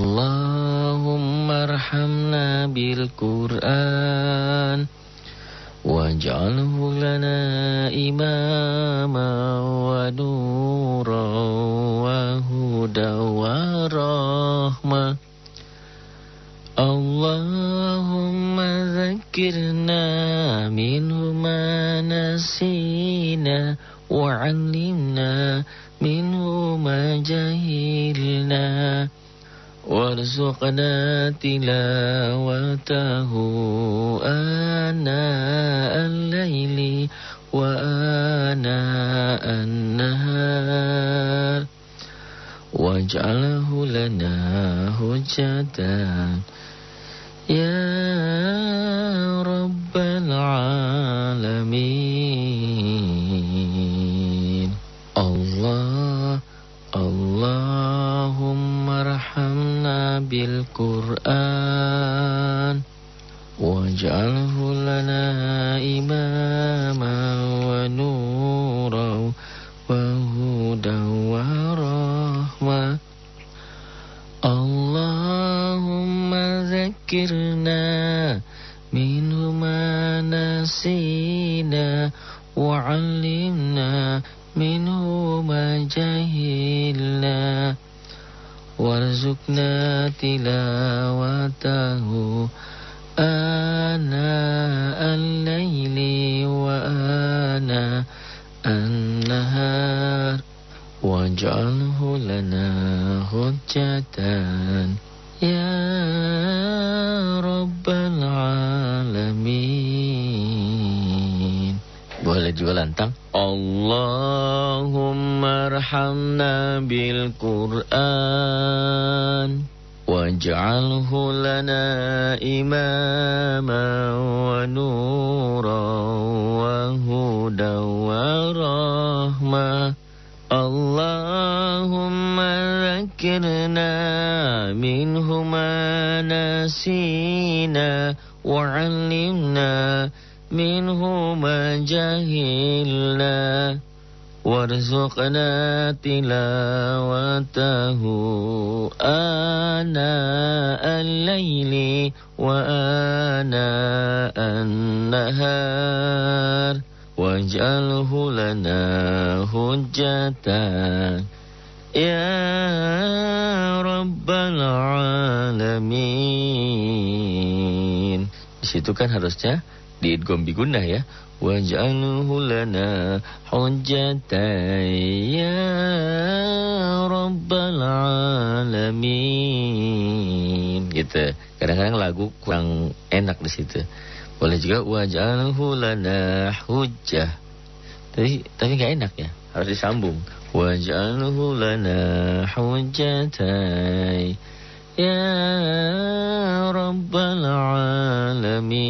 اللهم ارحمنا بالقرآن واجعله لنا إماما ونورا وهدى ورحمة اللهم ذكرنا منه ما نسينا وعلمنا منه ما جهلنا وارزقنا تلاوته آناء الليل وآناء النهار. واجعله لنا هجة يا رب العالمين. بالقرآن واجعله لنا إماما ونورا وهدى ورحمة. اللهم ذكرنا منه ما نسينا وعلمنا منه ما جهلنا. وارزقنا تلاوته آناء الليل وآناء النهار واجعله لنا حجة يا رب العالمين boleh juga lantang Allahumma ارحمنا بالقرآن واجعله لنا إماما ونورا وهدى ورحمة. اللهم ذكرنا منه ما نسينا وعلمنا منه ما جهلنا. وارزقنا تلاوته آناء الليل وآناء النهار واجعله لنا حجة يا رب العالمين Di situ kan harusnya diidgham bigunnah ya. Waj'alhu lana hujjatan ya rabbal alamin. Gitu. Kadang-kadang lagu kurang enak di situ. Boleh juga waj'alhu lana hujjah. Tapi tapi enggak enak ya. Harus disambung. Waj'alhu lana hujjatan ya rabbal alamin.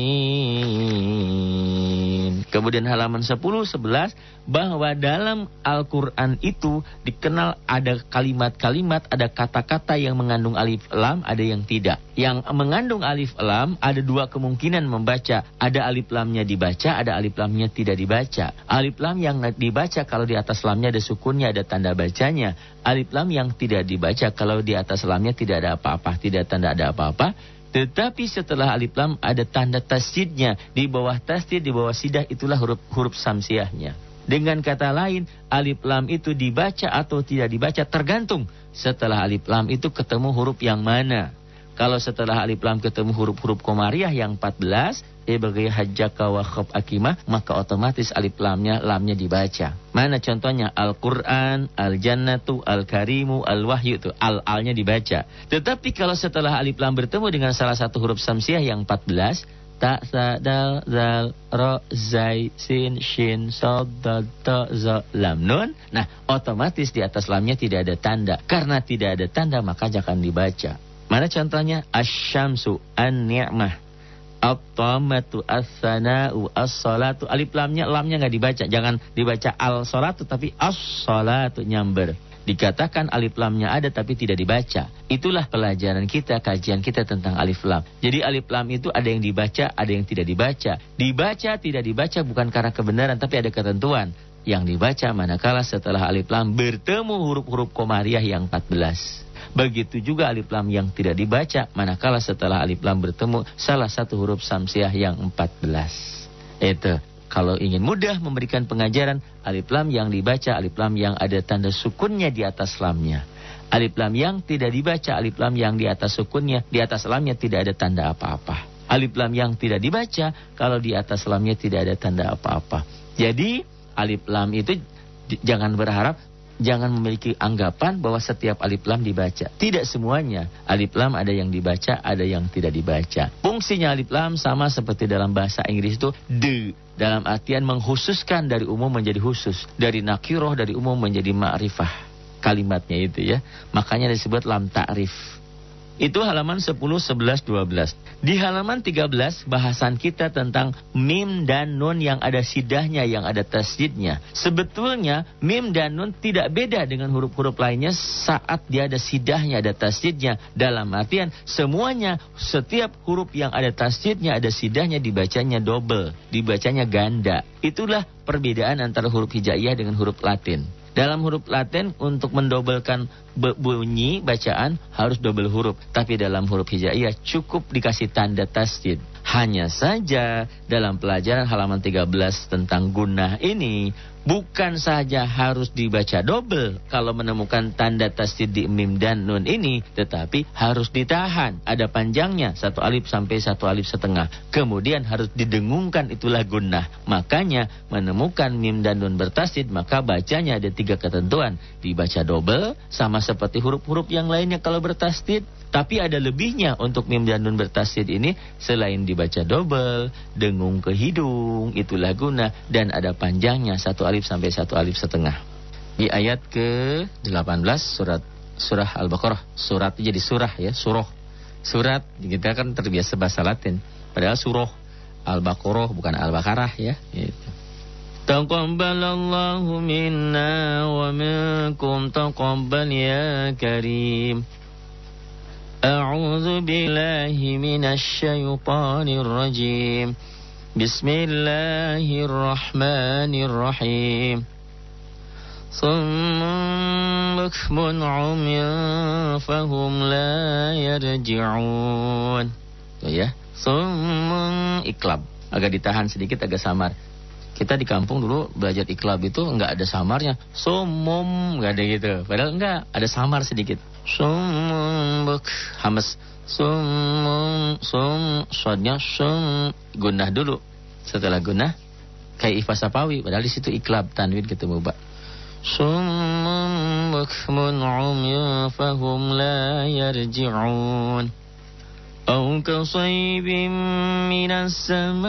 Kemudian halaman 10 11 bahwa dalam Al-Qur'an itu dikenal ada kalimat-kalimat, ada kata-kata yang mengandung alif lam, ada yang tidak. Yang mengandung alif lam ada dua kemungkinan membaca, ada alif lamnya dibaca, ada alif lamnya tidak dibaca. Alif lam yang dibaca kalau di atas lamnya ada sukunnya, ada tanda bacanya. Alif lam yang tidak dibaca kalau di atas lamnya tidak ada apa-apa, tidak tanda ada apa-apa. Tetapi setelah alif lam ada tanda tasjidnya. Di bawah tasjid, di bawah sidah itulah huruf huruf samsiahnya. Dengan kata lain, alif lam itu dibaca atau tidak dibaca tergantung setelah alif lam itu ketemu huruf yang mana. Kalau setelah alif lam ketemu huruf-huruf komariah yang 14, sebagai hajjaka wa khab akimah, maka otomatis alif lamnya lamnya dibaca. Mana contohnya? Al-Quran, Al-Jannatu, Al-Karimu, Al-Wahyu itu al-alnya dibaca. Tetapi kalau setelah alif lam bertemu dengan salah satu huruf samsiah yang 14, ta sa dal zal ro zai sin shin sod dal to zo lam nun nah otomatis di atas lamnya tidak ada tanda karena tidak ada tanda maka jangan dibaca mana contohnya asyamsu an ni'mah at-tamatu as-sana'u as-salatu alif lamnya lamnya nggak dibaca jangan dibaca al-salatu tapi as-salatu nyamber Dikatakan alif lamnya ada tapi tidak dibaca. Itulah pelajaran kita, kajian kita tentang alif lam. Jadi alif lam itu ada yang dibaca, ada yang tidak dibaca. Dibaca, tidak dibaca bukan karena kebenaran tapi ada ketentuan. Yang dibaca manakala setelah alif lam bertemu huruf-huruf komariah yang 14. Begitu juga alif lam yang tidak dibaca manakala setelah alif lam bertemu salah satu huruf samsiah yang 14. Itu kalau ingin mudah memberikan pengajaran alif lam yang dibaca alif lam yang ada tanda sukunnya di atas lamnya. Alif lam yang tidak dibaca alif lam yang di atas sukunnya di atas lamnya tidak ada tanda apa-apa. Alif lam yang tidak dibaca kalau di atas lamnya tidak ada tanda apa-apa. Jadi alif lam itu jangan berharap jangan memiliki anggapan bahwa setiap alif lam dibaca. Tidak semuanya. Alif lam ada yang dibaca, ada yang tidak dibaca. Fungsinya alif lam sama seperti dalam bahasa Inggris itu de. Dalam artian menghususkan dari umum menjadi khusus. Dari nakiroh dari umum menjadi ma'rifah. Kalimatnya itu ya. Makanya disebut lam ta'rif. Itu halaman 10, 11, 12. Di halaman 13 bahasan kita tentang mim dan nun yang ada sidahnya, yang ada tasjidnya. Sebetulnya mim dan nun tidak beda dengan huruf-huruf lainnya saat dia ada sidahnya, ada tasjidnya. Dalam artian semuanya, setiap huruf yang ada tasjidnya, ada sidahnya dibacanya double, dibacanya ganda. Itulah perbedaan antara huruf hijaiyah dengan huruf latin. Dalam huruf Latin untuk mendobelkan bunyi bacaan harus double huruf. Tapi dalam huruf hijaiyah cukup dikasih tanda tasjid. Hanya saja dalam pelajaran halaman 13 tentang gunah ini bukan saja harus dibaca double kalau menemukan tanda tasdid di mim dan nun ini, tetapi harus ditahan. Ada panjangnya satu alif sampai satu alif setengah. Kemudian harus didengungkan itulah gunnah. Makanya menemukan mim dan nun bertasdid maka bacanya ada tiga ketentuan. Dibaca double sama seperti huruf-huruf yang lainnya kalau bertasdid. Tapi ada lebihnya untuk mim dan nun bertasdid ini selain dibaca double, dengung ke hidung, itulah guna dan ada panjangnya satu alif alif sampai satu alif setengah. Di ayat ke-18 surat surah Al-Baqarah. Surat jadi surah ya, surah. Surat kita kan terbiasa bahasa Latin. Padahal surah Al-Baqarah bukan Al-Baqarah ya. Gitu. Taqabbalallahu minna wa minkum taqabbal ya karim. A'udzu billahi minasy syaithanir rajim. بسم الله الرحمن الرحيم صم بكم عمي فهم لا يرجعون ya Sumun iklab agak ditahan sedikit agak samar kita di kampung dulu belajar iklab itu nggak ada samarnya. Sumum nggak ada gitu. Padahal nggak ada samar sedikit. Buk hamas. Sum sum sodnya sum. Gunah dulu. Setelah gunah kayak ifa sapawi padahal di situ iklab tanwin ketemu ba sum bukmun umya fahum la yarji'un أو كصيب من السماء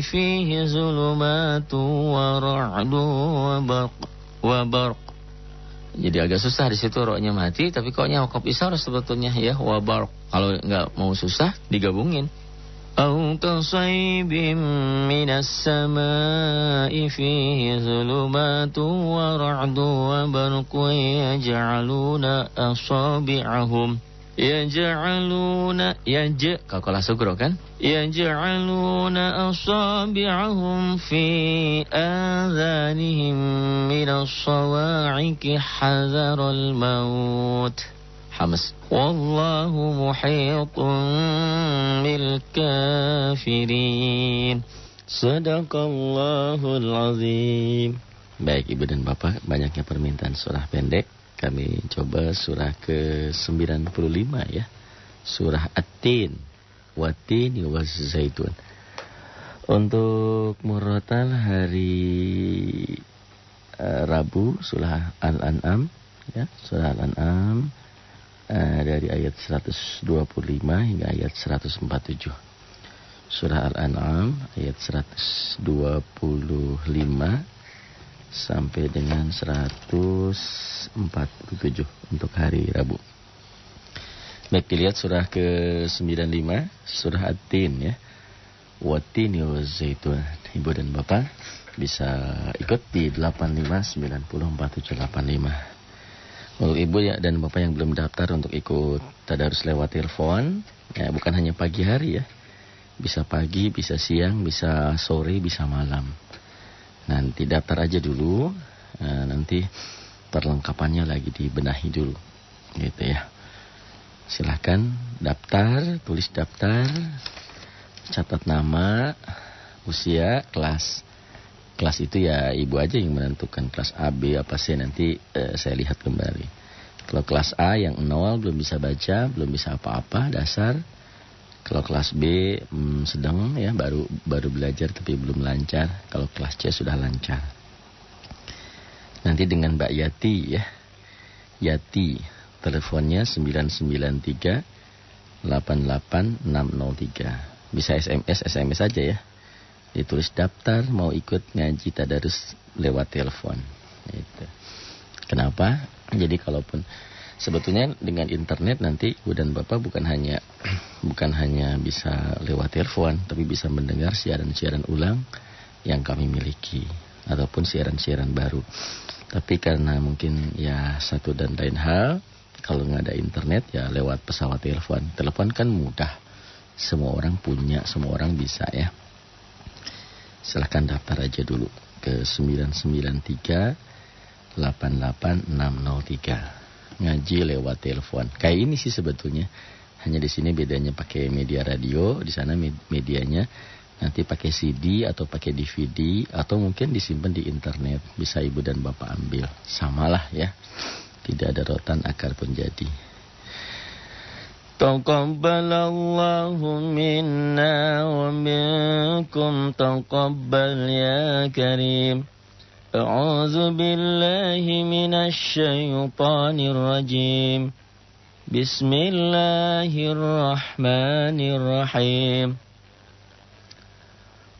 فيه ظلمات ورعد وبرق وبرق Jadi agak susah di situ roknya mati, tapi koknya wakaf isar sebetulnya ya wabar. Kalau nggak mau susah digabungin. أو كصيب من السماء فيه ظلمات ورعد وبرق يجعلون أصابعهم Yaj'aluna yaj kalau sugro kan? Yaj'aluna asabi'ahum fi adhanihim min as-sawa'iqi hadharal maut. Hamas. Wallahu muhitun bil kafirin. Sadaqallahul azim. Baik Ibu dan Bapak, banyaknya permintaan surah pendek kami coba surah ke-95 ya. Surah At-Tin. Watin wa zaitun. Untuk murotal hari uh, Rabu surah Al-An'am ya, surah Al-An'am uh, dari ayat 125 hingga ayat 147. Surah Al-An'am ayat 125 sampai dengan 147 untuk hari Rabu. Baik dilihat surah ke-95, surah At-Tin ya. Watini wa zaitun. Ibu dan Bapak bisa ikut di 85904785. Untuk ibu ya dan bapak yang belum daftar untuk ikut tadarus lewat telepon, ya bukan hanya pagi hari ya. Bisa pagi, bisa siang, bisa sore, bisa malam. Nanti daftar aja dulu, nah, nanti perlengkapannya lagi dibenahi dulu. Gitu ya. Silahkan daftar, tulis daftar, catat nama, usia, kelas. Kelas itu ya ibu aja yang menentukan kelas A, B, apa sih nanti eh, saya lihat kembali. Kalau kelas A yang nol belum bisa baca, belum bisa apa-apa dasar. Kalau kelas B hmm, sedang ya baru baru belajar tapi belum lancar. Kalau kelas C sudah lancar. Nanti dengan Mbak Yati ya. Yati teleponnya 993 88603. Bisa SMS SMS saja ya. Ditulis daftar mau ikut ngaji tadarus lewat telepon. Itu. Kenapa? Jadi kalaupun sebetulnya dengan internet nanti ibu dan bapak bukan hanya bukan hanya bisa lewat telepon, tapi bisa mendengar siaran-siaran ulang yang kami miliki ataupun siaran-siaran baru. Tapi karena mungkin ya satu dan lain hal, kalau nggak ada internet ya lewat pesawat telepon. Telepon kan mudah, semua orang punya, semua orang bisa ya. Silahkan daftar aja dulu ke 993 88603. Ngaji lewat telepon. Kayak ini sih sebetulnya. Hanya di sini bedanya pakai media radio, di sana medianya Nanti pakai CD atau pakai DVD atau mungkin disimpan di internet. Bisa ibu dan bapak ambil. Samalah ya. Tidak ada rotan akar pun jadi. Taqabbalallahu minna wa minkum taqabbal ya karim. A'udzu billahi minasy syaithanir rajim. Bismillahirrahmanirrahim.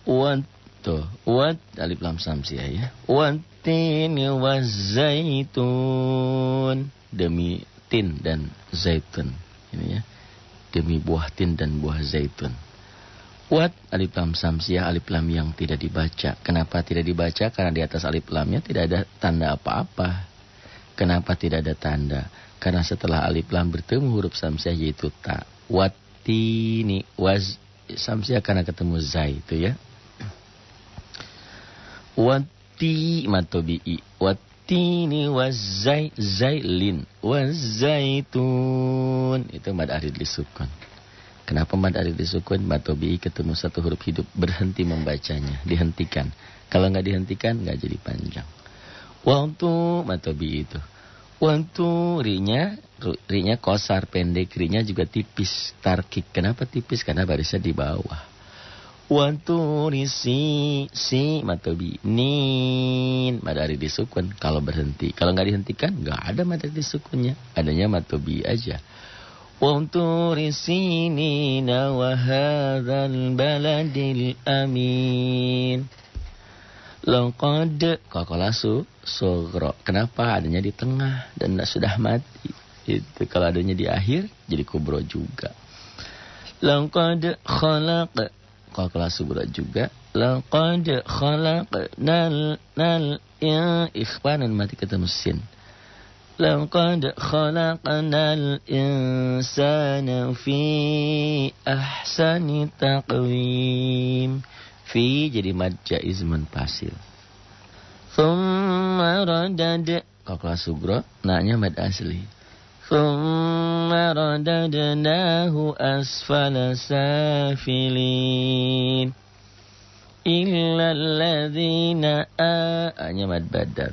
Wat tuh, wat alif lam samsiah ya. Watini wazaitun demi tin dan zaitun. Ini ya. Demi buah tin dan buah zaitun. Wat alif lam samsiah alif lam yang tidak dibaca. Kenapa tidak dibaca? Karena di atas alif lamnya tidak ada tanda apa-apa. Kenapa tidak ada tanda? Karena setelah alif lam bertemu huruf samsiah yaitu ta. Watini waz samsiah karena ketemu zai itu ya. Wati matobi'i. Watini wazai zailin. Wazaitun. Itu mad arid disukun. Kenapa mad arid disukun? Matobi'i ketemu satu huruf hidup. Berhenti membacanya. Dihentikan. Kalau nggak dihentikan nggak jadi panjang. Waktu matobi'i itu. Waktu rinya, rinya kosar pendek, rinya juga tipis, tarkik. Kenapa tipis? Karena barisnya di bawah. Wanturi si si matobi nin madari disukun kalau berhenti kalau nggak dihentikan nggak ada madari disukunnya adanya matobi aja Wanturi sini nawahadal baladil amin. Laqad kakolasu sogro. Kenapa adanya di tengah dan sudah mati? Itu kalau adanya di akhir jadi kubro juga. Khalaq. Kalau kelas subuh juga. Laqad khalaqnal nal ya ikhwanan mati ketemu sin. Laqad khalaqnal insana fi ahsani taqwim. Fi jadi mad jaiz munfasil. Thumma radad. Kalau kelas subuh, naknya mad asli. ثم رددناه أسفل سافلين إلا الذين آمنوا مد بدل